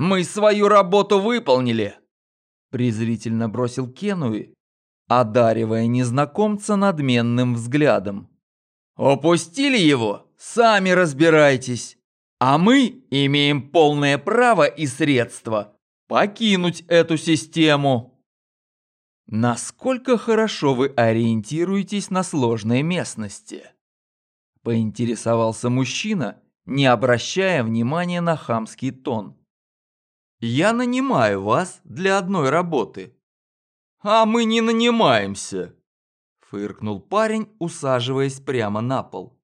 Мы свою работу выполнили!» Презрительно бросил Кенуи, одаривая незнакомца надменным взглядом. «Упустили его? Сами разбирайтесь. А мы имеем полное право и средства покинуть эту систему». Насколько хорошо вы ориентируетесь на сложной местности? Поинтересовался мужчина, не обращая внимания на хамский тон. Я нанимаю вас для одной работы. А мы не нанимаемся, фыркнул парень, усаживаясь прямо на пол.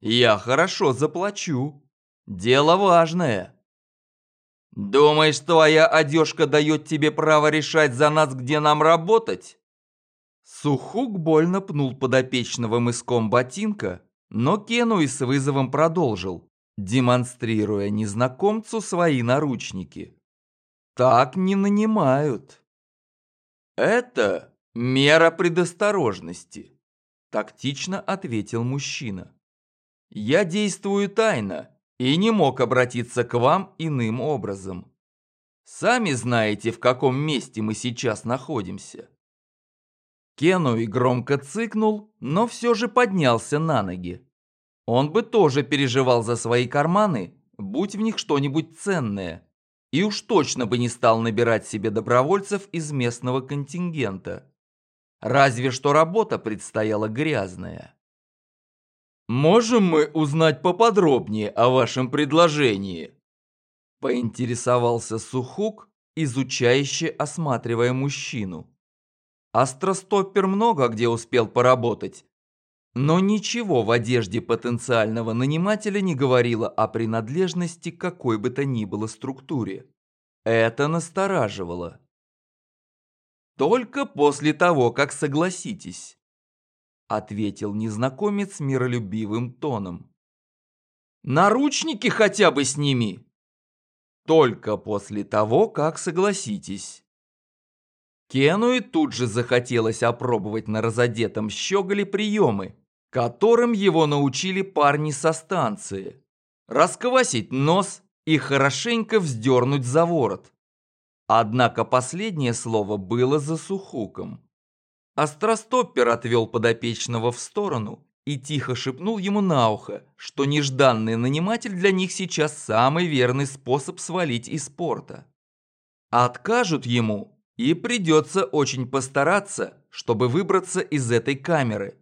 Я хорошо заплачу. Дело важное. «Думаешь, твоя одежка дает тебе право решать за нас, где нам работать?» Сухук больно пнул подопечного мыском ботинка, но Кенуи с вызовом продолжил, демонстрируя незнакомцу свои наручники. «Так не нанимают». «Это мера предосторожности», – тактично ответил мужчина. «Я действую тайно и не мог обратиться к вам иным образом. Сами знаете, в каком месте мы сейчас находимся. Кенуи громко цыкнул, но все же поднялся на ноги. Он бы тоже переживал за свои карманы, будь в них что-нибудь ценное, и уж точно бы не стал набирать себе добровольцев из местного контингента. Разве что работа предстояла грязная. «Можем мы узнать поподробнее о вашем предложении?» Поинтересовался Сухук, изучающе осматривая мужчину. Астростоппер много где успел поработать, но ничего в одежде потенциального нанимателя не говорило о принадлежности к какой бы то ни было структуре. Это настораживало. Только после того, как согласитесь. – ответил незнакомец миролюбивым тоном. «Наручники хотя бы сними!» «Только после того, как согласитесь». Кенуи тут же захотелось опробовать на разодетом щеголе приемы, которым его научили парни со станции. Расквасить нос и хорошенько вздернуть за ворот. Однако последнее слово было за сухуком. Остростоппер отвел подопечного в сторону и тихо шепнул ему на ухо, что нежданный наниматель для них сейчас самый верный способ свалить из порта. Откажут ему, и придется очень постараться, чтобы выбраться из этой камеры,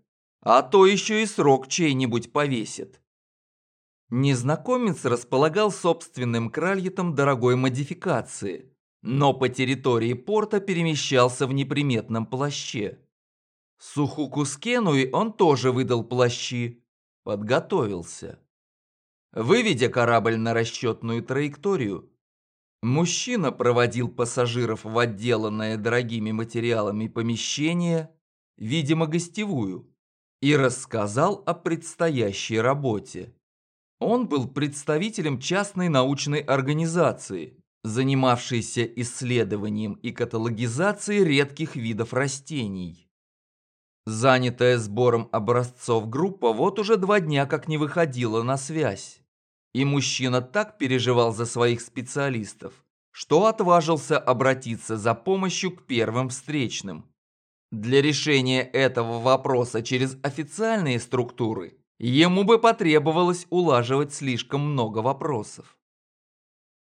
а то еще и срок чей-нибудь повесит. Незнакомец располагал собственным кральетом дорогой модификации, но по территории порта перемещался в неприметном плаще. Сухуку Скенуи он тоже выдал плащи. Подготовился. Выведя корабль на расчетную траекторию, мужчина проводил пассажиров в отделанное дорогими материалами помещение, видимо гостевую, и рассказал о предстоящей работе. Он был представителем частной научной организации, занимавшейся исследованием и каталогизацией редких видов растений. Занятая сбором образцов группа вот уже два дня как не выходила на связь. И мужчина так переживал за своих специалистов, что отважился обратиться за помощью к первым встречным. Для решения этого вопроса через официальные структуры ему бы потребовалось улаживать слишком много вопросов.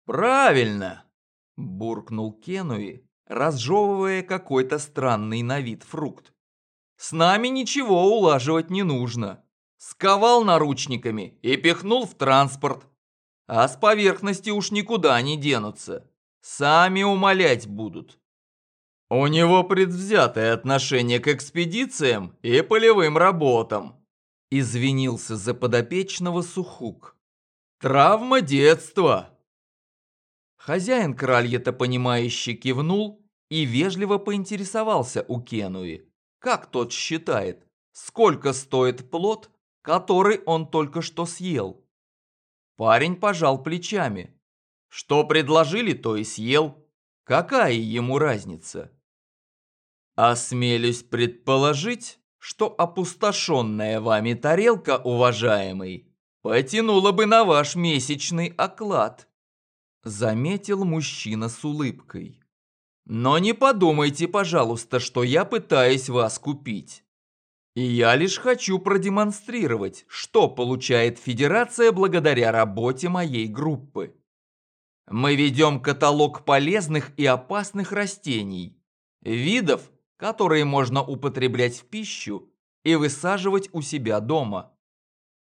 «Правильно!» – буркнул Кенуи, разжевывая какой-то странный на вид фрукт. С нами ничего улаживать не нужно. Сковал наручниками и пихнул в транспорт. А с поверхности уж никуда не денутся. Сами умолять будут. У него предвзятое отношение к экспедициям и полевым работам. Извинился за подопечного Сухук. Травма детства. Хозяин кралья-то понимающе кивнул и вежливо поинтересовался у Кенуи. Как тот считает, сколько стоит плод, который он только что съел? Парень пожал плечами. Что предложили, то и съел. Какая ему разница? Осмелюсь предположить, что опустошенная вами тарелка, уважаемый, потянула бы на ваш месячный оклад. Заметил мужчина с улыбкой. Но не подумайте, пожалуйста, что я пытаюсь вас купить. Я лишь хочу продемонстрировать, что получает Федерация благодаря работе моей группы. Мы ведем каталог полезных и опасных растений, видов, которые можно употреблять в пищу и высаживать у себя дома.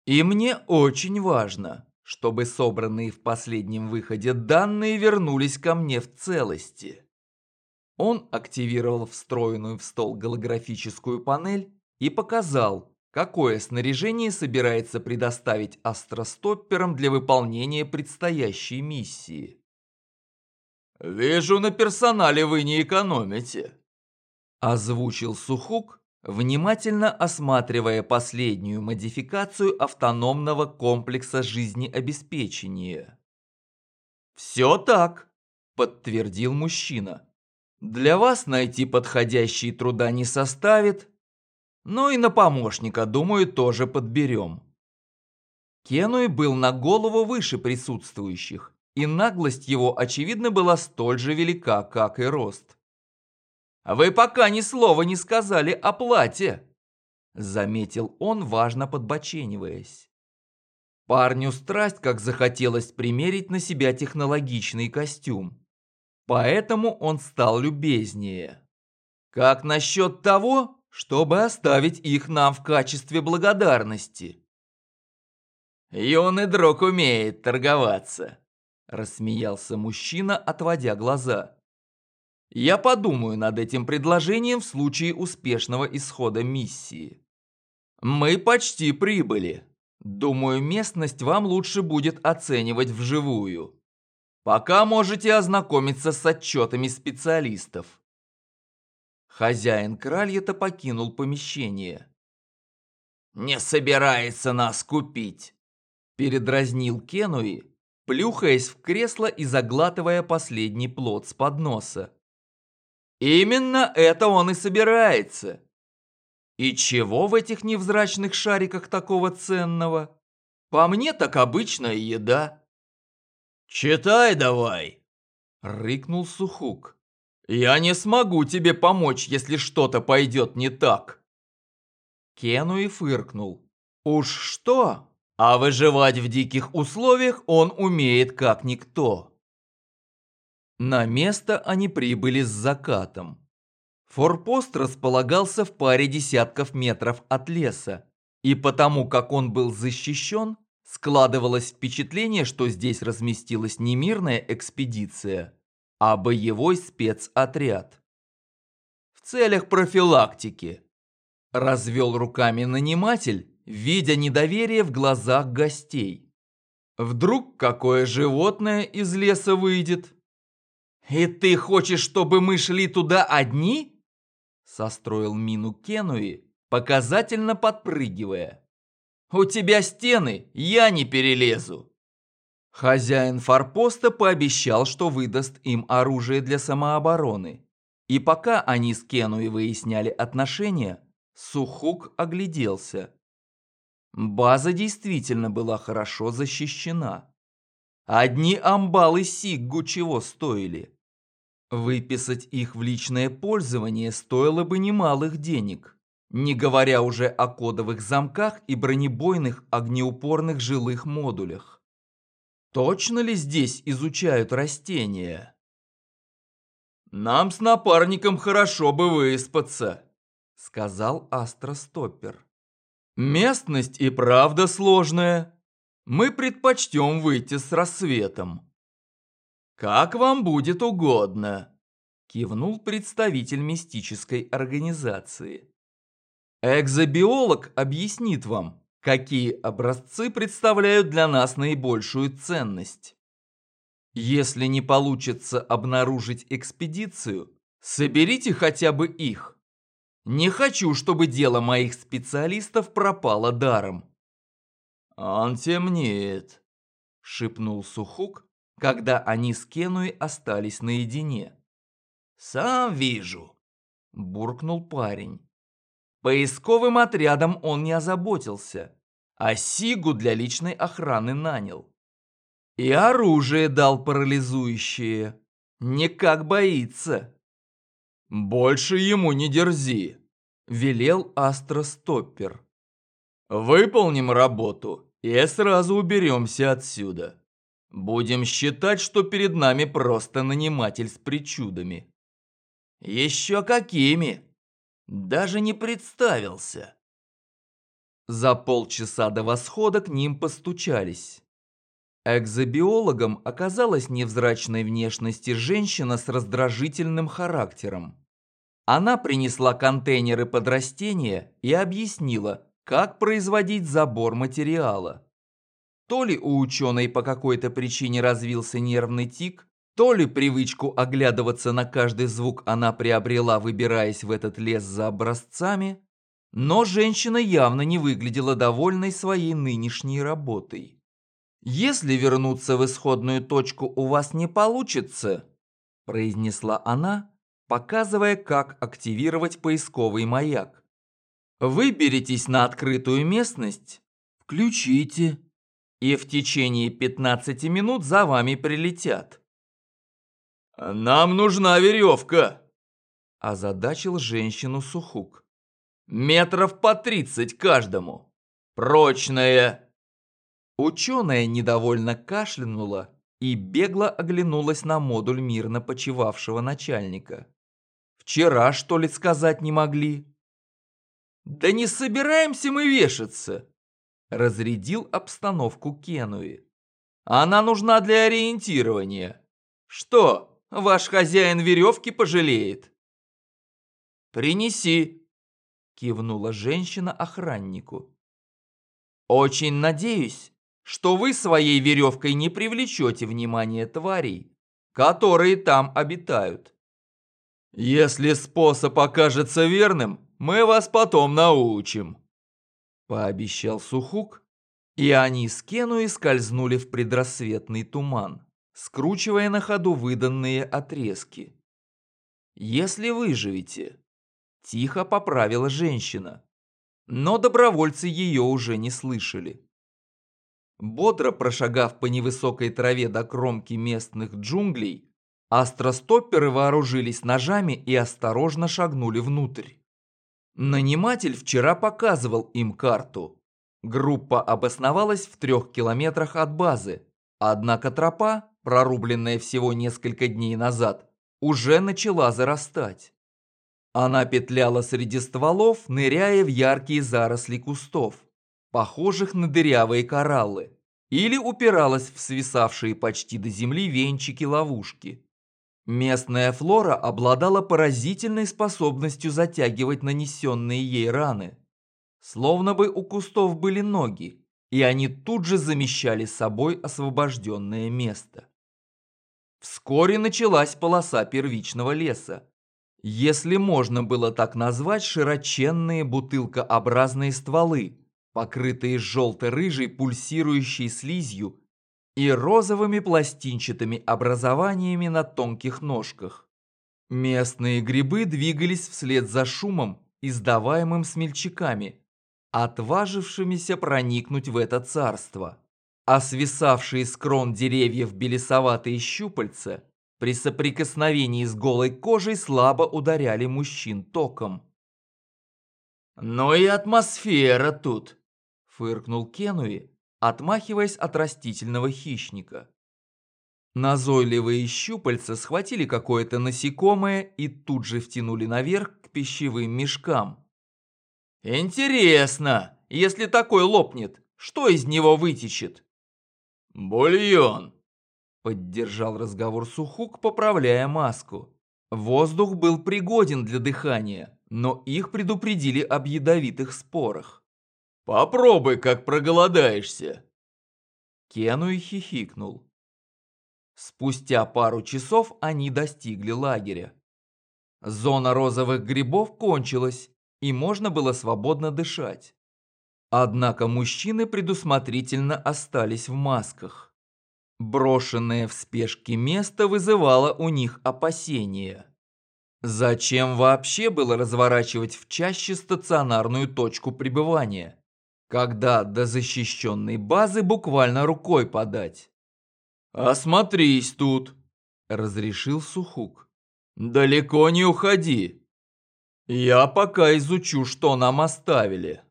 И мне очень важно, чтобы собранные в последнем выходе данные вернулись ко мне в целости. Он активировал встроенную в стол голографическую панель и показал, какое снаряжение собирается предоставить астростопперам для выполнения предстоящей миссии. «Вижу, на персонале вы не экономите», – озвучил Сухук, внимательно осматривая последнюю модификацию автономного комплекса жизнеобеспечения. «Все так», – подтвердил мужчина. «Для вас найти подходящие труда не составит, но и на помощника, думаю, тоже подберем». Кенуй был на голову выше присутствующих, и наглость его, очевидно, была столь же велика, как и рост. «Вы пока ни слова не сказали о плате», — заметил он, важно подбочениваясь. Парню страсть как захотелось примерить на себя технологичный костюм. Поэтому он стал любезнее. «Как насчет того, чтобы оставить их нам в качестве благодарности?» «Юный друг умеет торговаться», Рассмеялся мужчина, отводя глаза. Я подумаю над этим предложением в случае успешного исхода миссии. Мы почти прибыли. Думаю, местность вам лучше будет оценивать вживую. Пока можете ознакомиться с отчетами специалистов. Хозяин кралья-то покинул помещение. «Не собирается нас купить», – передразнил Кенуи, плюхаясь в кресло и заглатывая последний плод с подноса. Именно это он и собирается. И чего в этих невзрачных шариках такого ценного? По мне так обычная еда. «Читай давай!» – рыкнул Сухук. «Я не смогу тебе помочь, если что-то пойдет не так!» Кену и фыркнул. «Уж что? А выживать в диких условиях он умеет как никто. На место они прибыли с закатом. Форпост располагался в паре десятков метров от леса, и потому как он был защищен, складывалось впечатление, что здесь разместилась не мирная экспедиция, а боевой спецотряд. В целях профилактики. Развел руками наниматель видя недоверие в глазах гостей. Вдруг какое животное из леса выйдет? «И ты хочешь, чтобы мы шли туда одни?» Состроил мину Кенуи, показательно подпрыгивая. «У тебя стены, я не перелезу!» Хозяин форпоста пообещал, что выдаст им оружие для самообороны. И пока они с Кенуи выясняли отношения, Сухук огляделся. База действительно была хорошо защищена. Одни амбалы Сиггу чего стоили. Выписать их в личное пользование стоило бы немалых денег, не говоря уже о кодовых замках и бронебойных огнеупорных жилых модулях. Точно ли здесь изучают растения? «Нам с напарником хорошо бы выспаться», — сказал Астростоппер. Местность и правда сложная. Мы предпочтем выйти с рассветом. Как вам будет угодно, кивнул представитель мистической организации. Экзобиолог объяснит вам, какие образцы представляют для нас наибольшую ценность. Если не получится обнаружить экспедицию, соберите хотя бы их. Не хочу, чтобы дело моих специалистов пропало даром. Он темнеет, шепнул Сухук, когда они с Кенуей остались наедине. Сам вижу, буркнул парень. Поисковым отрядом он не озаботился, а Сигу для личной охраны нанял. И оружие дал парализующее. Никак боится. «Больше ему не дерзи», – велел Астростоппер. «Выполним работу и сразу уберемся отсюда. Будем считать, что перед нами просто наниматель с причудами». «Еще какими?» Даже не представился. За полчаса до восхода к ним постучались. Экзобиологом оказалась невзрачной внешности женщина с раздражительным характером. Она принесла контейнеры под растения и объяснила, как производить забор материала. То ли у ученой по какой-то причине развился нервный тик, то ли привычку оглядываться на каждый звук она приобрела, выбираясь в этот лес за образцами, но женщина явно не выглядела довольной своей нынешней работой. «Если вернуться в исходную точку у вас не получится», произнесла она, показывая, как активировать поисковый маяк. «Выберитесь на открытую местность, включите, и в течение 15 минут за вами прилетят». «Нам нужна веревка», озадачил женщину Сухук. «Метров по тридцать каждому. Прочная, Ученая недовольно кашлянула и бегло оглянулась на модуль мирно почивавшего начальника. «Вчера, что ли, сказать не могли?» «Да не собираемся мы вешаться!» Разрядил обстановку Кенуи. «Она нужна для ориентирования. Что, ваш хозяин веревки пожалеет?» «Принеси!» Кивнула женщина охраннику. «Очень надеюсь, что вы своей веревкой не привлечете внимание тварей, которые там обитают. Если способ окажется верным, мы вас потом научим, пообещал Сухук, и они с Кенуи скользнули в предрассветный туман, скручивая на ходу выданные отрезки. «Если выживете», – тихо поправила женщина, но добровольцы ее уже не слышали. Бодро прошагав по невысокой траве до кромки местных джунглей, астростопперы вооружились ножами и осторожно шагнули внутрь. Наниматель вчера показывал им карту. Группа обосновалась в трех километрах от базы, однако тропа, прорубленная всего несколько дней назад, уже начала зарастать. Она петляла среди стволов, ныряя в яркие заросли кустов похожих на дырявые кораллы, или упиралась в свисавшие почти до земли венчики ловушки. Местная флора обладала поразительной способностью затягивать нанесенные ей раны. Словно бы у кустов были ноги, и они тут же замещали собой освобожденное место. Вскоре началась полоса первичного леса. Если можно было так назвать широченные бутылкообразные стволы, покрытые желто-рыжей пульсирующей слизью и розовыми пластинчатыми образованиями на тонких ножках. Местные грибы двигались вслед за шумом, издаваемым смельчаками, отважившимися проникнуть в это царство. А свисавшие с крон деревьев белесоватые щупальца при соприкосновении с голой кожей слабо ударяли мужчин током. «Ну и атмосфера тут!» фыркнул Кенуи, отмахиваясь от растительного хищника. Назойливые щупальца схватили какое-то насекомое и тут же втянули наверх к пищевым мешкам. «Интересно, если такой лопнет, что из него вытечет?» «Бульон», — поддержал разговор Сухук, поправляя маску. Воздух был пригоден для дыхания, но их предупредили об ядовитых спорах. Попробуй, как проголодаешься. Кенуи хихикнул. Спустя пару часов они достигли лагеря. Зона розовых грибов кончилась, и можно было свободно дышать. Однако мужчины предусмотрительно остались в масках. Брошенное в спешке место вызывало у них опасения. Зачем вообще было разворачивать в чаще стационарную точку пребывания? Когда до защищенной базы буквально рукой подать. «Осмотрись тут», — разрешил Сухук. «Далеко не уходи. Я пока изучу, что нам оставили».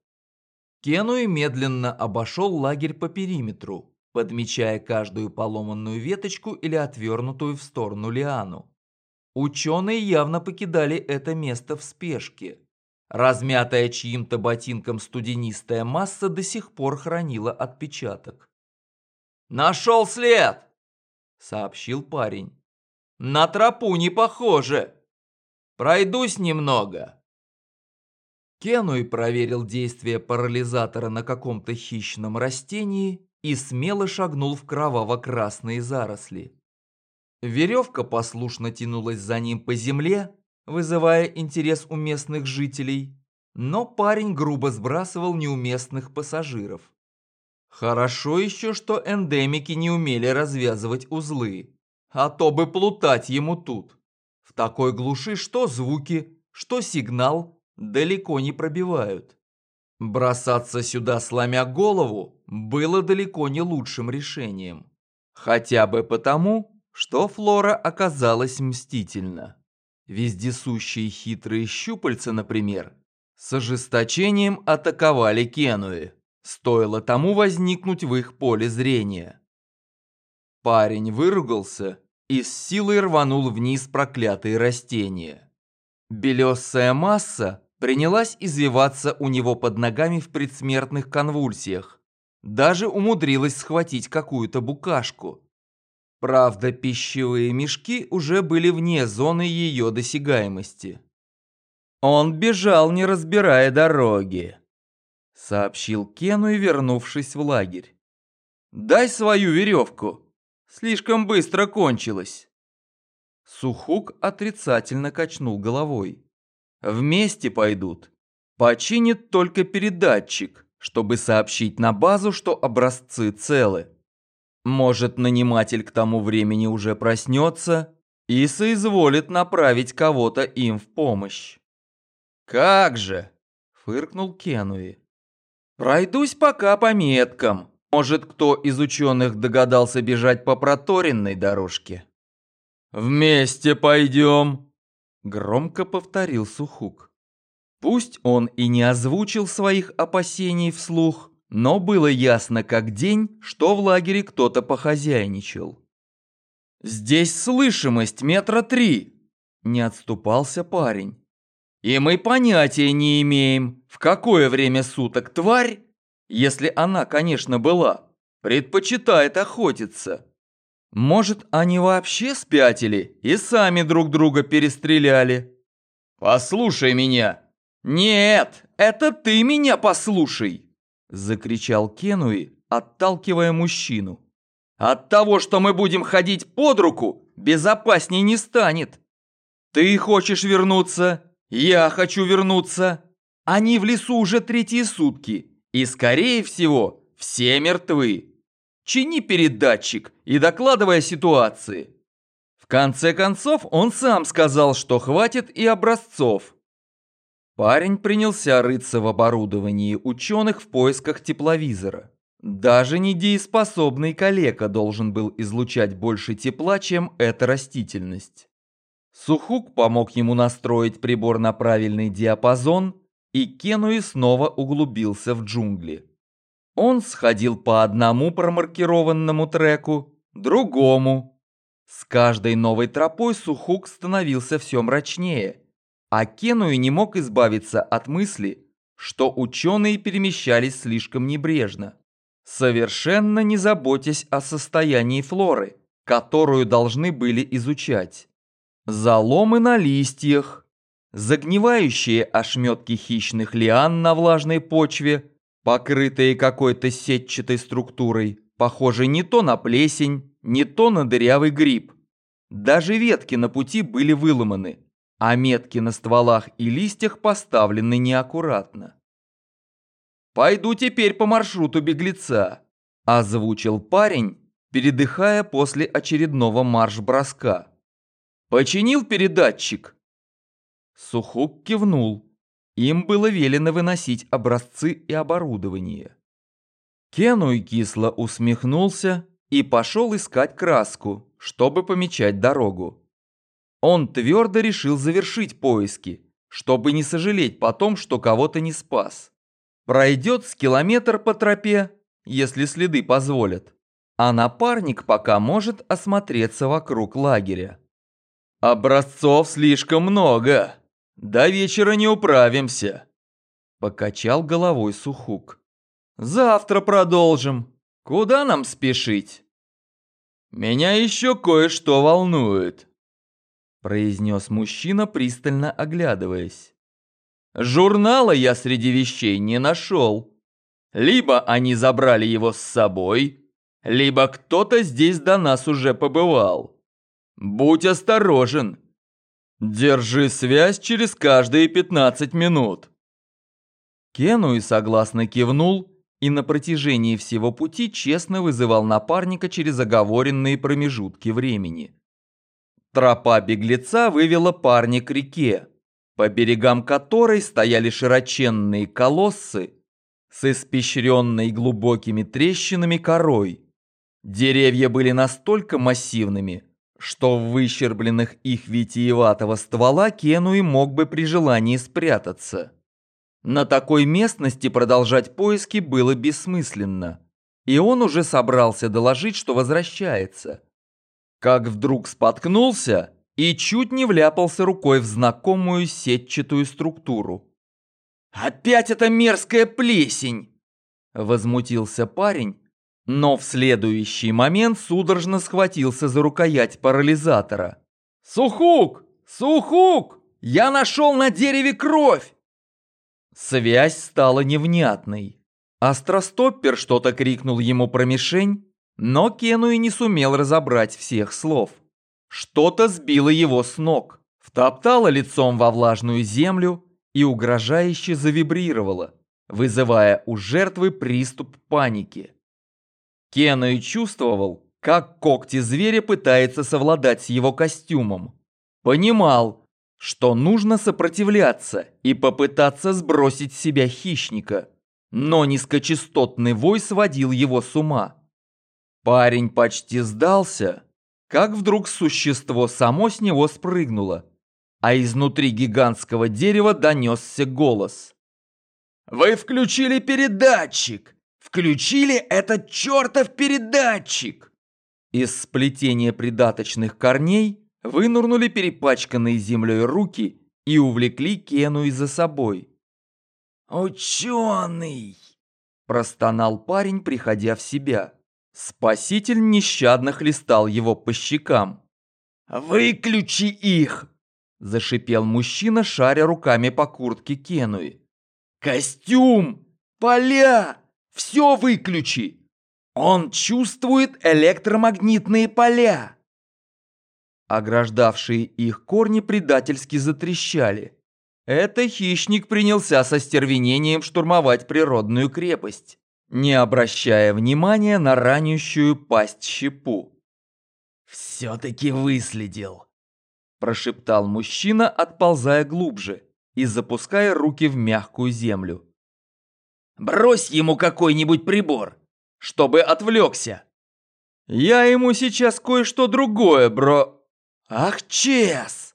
Кенуи медленно обошел лагерь по периметру, подмечая каждую поломанную веточку или отвернутую в сторону лиану. Ученые явно покидали это место в спешке. Размятая чьим-то ботинком студенистая масса до сих пор хранила отпечаток. «Нашел след!» — сообщил парень. «На тропу не похоже. Пройдусь немного». Кенуй проверил действие парализатора на каком-то хищном растении и смело шагнул в кроваво-красные заросли. Веревка послушно тянулась за ним по земле, вызывая интерес у местных жителей, но парень грубо сбрасывал неуместных пассажиров. Хорошо еще, что эндемики не умели развязывать узлы, а то бы плутать ему тут. В такой глуши что звуки, что сигнал далеко не пробивают. Бросаться сюда, сломя голову, было далеко не лучшим решением. Хотя бы потому, что Флора оказалась мстительна. Вездесущие хитрые щупальца, например, с ожесточением атаковали Кенуи. Стоило тому возникнуть в их поле зрения. Парень выругался и с силой рванул вниз проклятые растения. Белесая масса принялась извиваться у него под ногами в предсмертных конвульсиях. Даже умудрилась схватить какую-то букашку. Правда, пищевые мешки уже были вне зоны ее досягаемости. Он бежал, не разбирая дороги сообщил Кену и вернувшись в лагерь. «Дай свою веревку. Слишком быстро кончилось». Сухук отрицательно качнул головой. «Вместе пойдут. Починит только передатчик, чтобы сообщить на базу, что образцы целы. Может, наниматель к тому времени уже проснется и соизволит направить кого-то им в помощь». «Как же!» – фыркнул Кенуи. Пройдусь пока по меткам. Может, кто из ученых догадался бежать по проторенной дорожке. «Вместе пойдем!» Громко повторил Сухук. Пусть он и не озвучил своих опасений вслух, но было ясно как день, что в лагере кто-то похозяйничал. «Здесь слышимость метра три!» Не отступался парень. И мы понятия не имеем, в какое время суток тварь, если она, конечно, была, предпочитает охотиться. Может, они вообще спятили и сами друг друга перестреляли? Послушай меня. Нет, это ты меня послушай, закричал Кенуи, отталкивая мужчину. От того, что мы будем ходить под руку, безопасней не станет. Ты хочешь вернуться, я хочу вернуться. Они в лесу уже третьи сутки, и, скорее всего, все мертвы. Чини передатчик и докладывай о ситуации. В конце концов, он сам сказал, что хватит и образцов. Парень принялся рыться в оборудовании ученых в поисках тепловизора. Даже недееспособный калека должен был излучать больше тепла, чем эта растительность. Сухук помог ему настроить прибор на правильный диапазон, и Кенуи снова углубился в джунгли. Он сходил по одному промаркированному треку, другому. С каждой новой тропой Сухук становился все мрачнее, а Кенуи не мог избавиться от мысли, что ученые перемещались слишком небрежно, совершенно не заботясь о состоянии флоры, которую должны были изучать. Заломы на листьях, загнивающие ошметки хищных лиан на влажной почве, покрытые какой-то сетчатой структурой, похожей не то на плесень, не то на дырявый гриб. Даже ветки на пути были выломаны, а метки на стволах и листьях поставлены неаккуратно. «Пойду теперь по маршруту беглеца», – озвучил парень, передыхая после очередного марш-броска. Починил передатчик?» Сухук кивнул. Им было велено выносить образцы и оборудование. Кенуй кисло усмехнулся и пошел искать краску, чтобы помечать дорогу. Он твердо решил завершить поиски, чтобы не сожалеть потом, что кого-то не спас. Пройдет с километр по тропе, если следы позволят, а напарник пока может осмотреться вокруг лагеря. «Образцов слишком много. До вечера не управимся», – покачал головой Сухук. «Завтра продолжим. Куда нам спешить?» «Меня еще кое-что волнует», – произнес мужчина, пристально оглядываясь. «Журнала я среди вещей не нашел. Либо они забрали его с собой, либо кто-то здесь до нас уже побывал». Будь осторожен. Держи связь через каждые 15 минут. Кенуи согласно кивнул и на протяжении всего пути честно вызывал напарника через оговоренные промежутки времени. Тропа беглеца вывела парня к реке, по берегам которой стояли широченные колоссы с испещренной глубокими трещинами корой. Деревья были настолько массивными, что в выщербленных их витиеватого ствола Кенуи мог бы при желании спрятаться. На такой местности продолжать поиски было бессмысленно, и он уже собрался доложить, что возвращается. Как вдруг споткнулся и чуть не вляпался рукой в знакомую сетчатую структуру. «Опять эта мерзкая плесень!» Возмутился парень, но в следующий момент судорожно схватился за рукоять парализатора. «Сухук! Сухук! Я нашел на дереве кровь!» Связь стала невнятной. Астростоппер что-то крикнул ему про мишень, но Кену и не сумел разобрать всех слов. Что-то сбило его с ног, втоптало лицом во влажную землю и угрожающе завибрировало, вызывая у жертвы приступ паники. Кенней чувствовал, как когти зверя пытаются совладать с его костюмом. Понимал, что нужно сопротивляться и попытаться сбросить с себя хищника, но низкочастотный вой сводил его с ума. Парень почти сдался, как вдруг существо само с него спрыгнуло, а изнутри гигантского дерева донесся голос. «Вы включили передатчик! Включили этот чертов передатчик!» Из сплетения придаточных корней вынурнули перепачканные землей руки и увлекли Кену за собой. «Ученый!» – простонал парень, приходя в себя. Спаситель нещадно хлестал его по щекам. «Выключи их!» – зашипел мужчина, шаря руками по куртке Кенуи. «Костюм! Поля! Все выключи! Он чувствует электромагнитные поля!» Ограждавшие их корни предательски затрещали. Это хищник принялся со стервенением штурмовать природную крепость, не обращая внимания на ранящую пасть щепу. «Все-таки выследил», – прошептал мужчина, отползая глубже и запуская руки в мягкую землю. Брось ему какой-нибудь прибор, чтобы отвлекся. Я ему сейчас кое-что другое, бро... Ах, чес!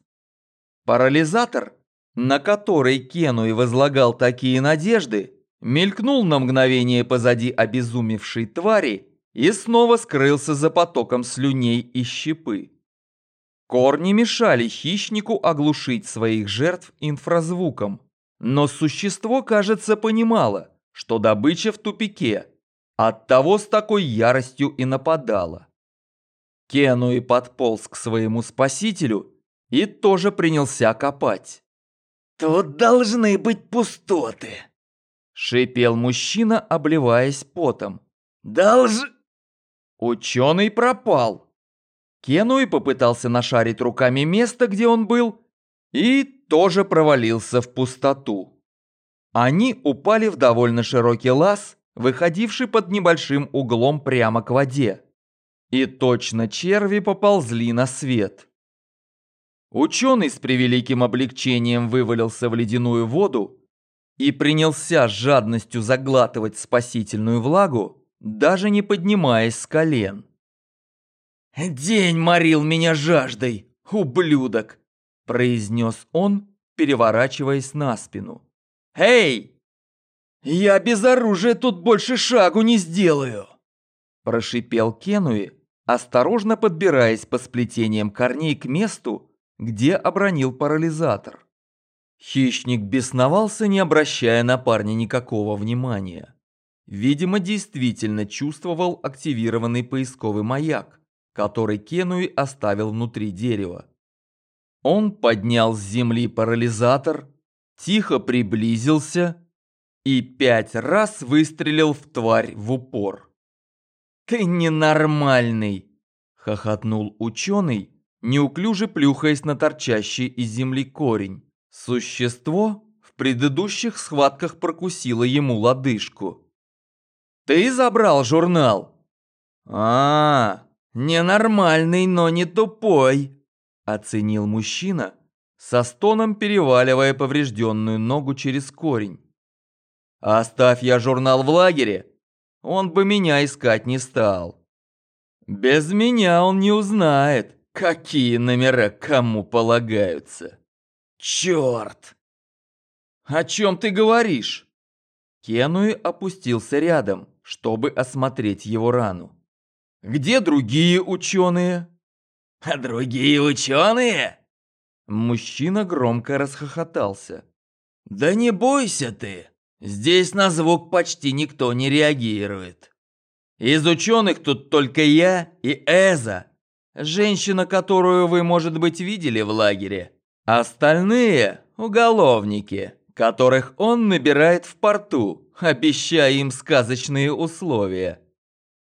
Парализатор, на который Кену и возлагал такие надежды, мелькнул на мгновение позади обезумевшей твари и снова скрылся за потоком слюней и щепы. Корни мешали хищнику оглушить своих жертв инфразвуком, но существо, кажется, понимало, что добыча в тупике, оттого с такой яростью и нападала. Кену и подполз к своему спасителю и тоже принялся копать. «Тут должны быть пустоты!» Шипел мужчина, обливаясь потом. «Долж...» Ученый пропал. Кенуи попытался нашарить руками место, где он был, и тоже провалился в пустоту. Они упали в довольно широкий лаз, выходивший под небольшим углом прямо к воде. И точно черви поползли на свет. Ученый с превеликим облегчением вывалился в ледяную воду и принялся с жадностью заглатывать спасительную влагу, даже не поднимаясь с колен. День морил меня жаждой, ублюдок, произнес он, переворачиваясь на спину. Эй! Я без оружия тут больше шагу не сделаю! Прошипел Кенуи, осторожно подбираясь по сплетениям корней к месту, где обронил парализатор. Хищник бесновался, не обращая на парня никакого внимания. Видимо, действительно чувствовал активированный поисковый маяк, который Кенуи оставил внутри дерева. Он поднял с земли парализатор, тихо приблизился и пять раз выстрелил в тварь в упор. «Ты ненормальный!» – хохотнул ученый, неуклюже плюхаясь на торчащий из земли корень. Существо в предыдущих схватках прокусило ему лодыжку. «Ты забрал журнал?» «А, ненормальный, но не тупой», – оценил мужчина, со стоном переваливая поврежденную ногу через корень. «Оставь я журнал в лагере, он бы меня искать не стал. Без меня он не узнает, какие номера кому полагаются. Черт! О чем ты говоришь? Кенуи опустился рядом, чтобы осмотреть его рану. Где другие ученые? А другие ученые? Мужчина громко расхохотался. Да не бойся ты, Здесь на звук почти никто не реагирует. Из ученых тут только я и Эза, женщина, которую вы, может быть, видели в лагере. Остальные – уголовники, которых он набирает в порту, обещая им сказочные условия.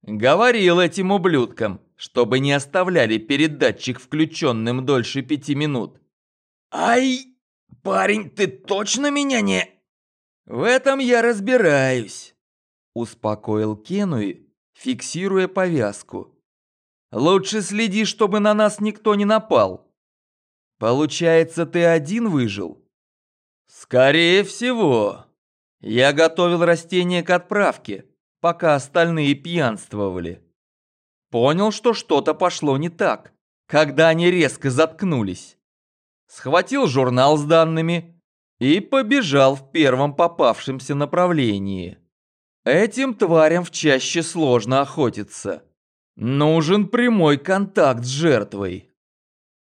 Говорил этим ублюдкам, чтобы не оставляли передатчик включенным дольше пяти минут. «Ай, парень, ты точно меня не...» «В этом я разбираюсь», – успокоил Кенуи, фиксируя повязку. «Лучше следи, чтобы на нас никто не напал. Получается, ты один выжил?» «Скорее всего. Я готовил растения к отправке, пока остальные пьянствовали. Понял, что что-то пошло не так, когда они резко заткнулись. Схватил журнал с данными» и побежал в первом попавшемся направлении. Этим тварям в чаще сложно охотиться. Нужен прямой контакт с жертвой.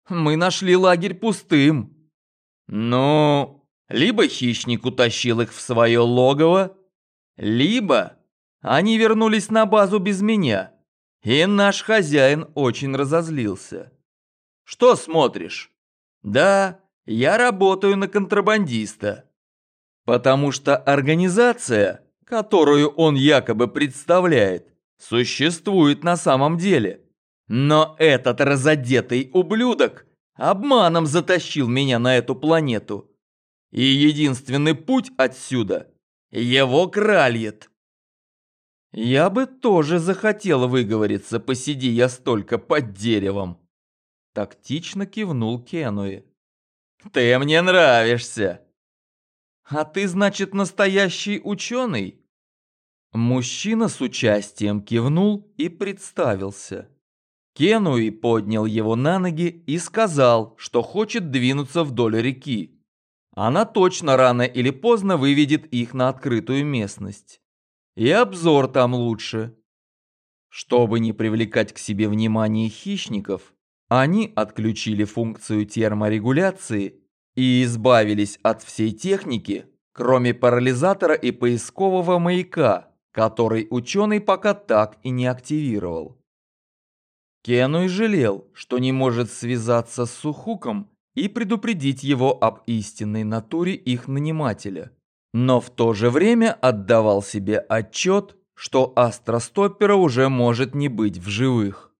Мы нашли лагерь пустым. Ну, либо хищник утащил их в свое логово, либо они вернулись на базу без меня, и наш хозяин очень разозлился. Что смотришь? Да, я работаю на контрабандиста. Потому что организация, которую он якобы представляет, существует на самом деле. Но этот разодетый ублюдок обманом затащил меня на эту планету. И единственный путь отсюда – его кральет. Я бы тоже захотел выговориться, посиди я столько под деревом. Тактично кивнул Кенуи. Ты мне нравишься. А ты, значит, настоящий ученый? Мужчина с участием кивнул и представился. Кенуи поднял его на ноги и сказал, что хочет двинуться вдоль реки. Она точно рано или поздно выведет их на открытую местность. И обзор там лучше. Чтобы не привлекать к себе внимание хищников, они отключили функцию терморегуляции и избавились от всей техники, кроме парализатора и поискового маяка, который ученый пока так и не активировал. Кенуй жалел, что не может связаться с Сухуком и предупредить его об истинной натуре их нанимателя, но в то же время отдавал себе отчет, что Астростоппера уже может не быть в живых.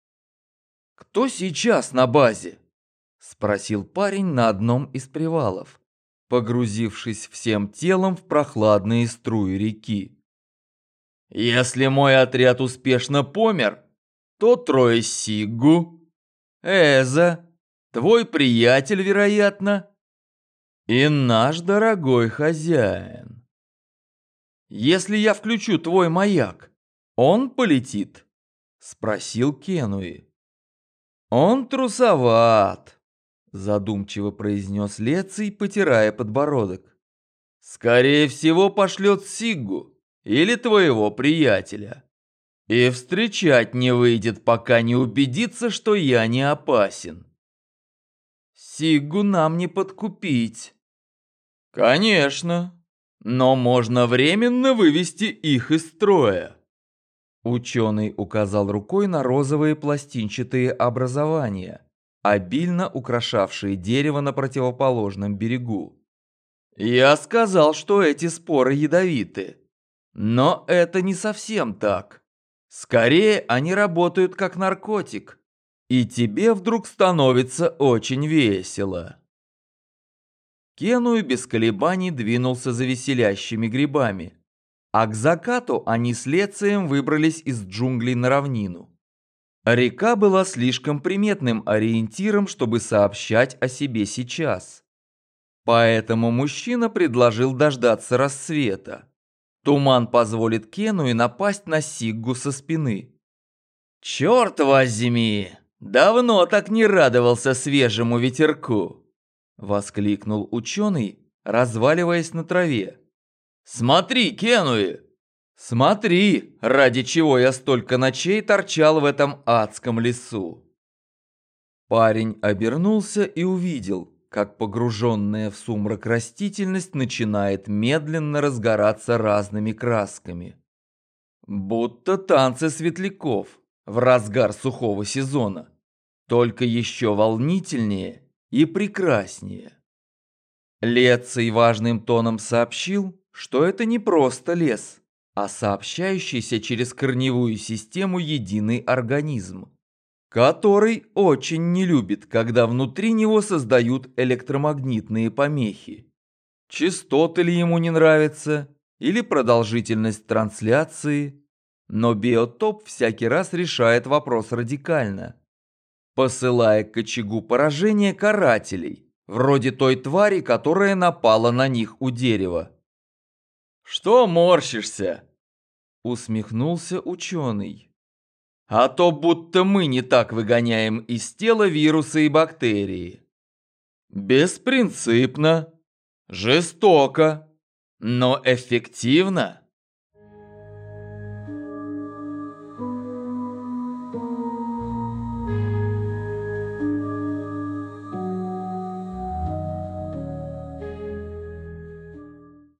«Кто сейчас на базе?» – спросил парень на одном из привалов, погрузившись всем телом в прохладные струи реки. «Если мой отряд успешно помер, то трое Сигу, Эза, твой приятель, вероятно, и наш дорогой хозяин. Если я включу твой маяк, он полетит?» – спросил Кенуи. Он трусоват, задумчиво произнес Леций, потирая подбородок. Скорее всего, пошлет Сиггу или твоего приятеля. И встречать не выйдет, пока не убедится, что я не опасен. Сиггу нам не подкупить. Конечно, но можно временно вывести их из строя. Ученый указал рукой на розовые пластинчатые образования, обильно украшавшие дерево на противоположном берегу. Я сказал, что эти споры ядовиты. Но это не совсем так. Скорее, они работают как наркотик. И тебе вдруг становится очень весело. Кенуи без колебаний двинулся за веселящими грибами. А к закату они с Лецием выбрались из джунглей на равнину. Река была слишком приметным ориентиром, чтобы сообщать о себе сейчас. Поэтому мужчина предложил дождаться рассвета. Туман позволит Кенуи напасть на Сиггу со спины. «Черт возьми! Давно так не радовался свежему ветерку!» Воскликнул ученый, разваливаясь на траве. «Смотри, Кенуи! Смотри, ради чего я столько ночей торчал в этом адском лесу!» Парень обернулся и увидел, как погруженная в сумрак растительность начинает медленно разгораться разными красками. Будто танцы светляков в разгар сухого сезона, только еще волнительнее и прекраснее. Леций важным тоном сообщил, что это не просто лес, а сообщающийся через корневую систему единый организм который очень не любит, когда внутри него создают электромагнитные помехи. Частоты ли ему не нравятся, или продолжительность трансляции, но биотоп всякий раз решает вопрос радикально, посылая к очагу поражения карателей, вроде той твари, которая напала на них у дерева. «Что морщишься?» – усмехнулся ученый. А то будто мы не так выгоняем из тела вирусы и бактерии. Беспринципно, жестоко, но эффективно.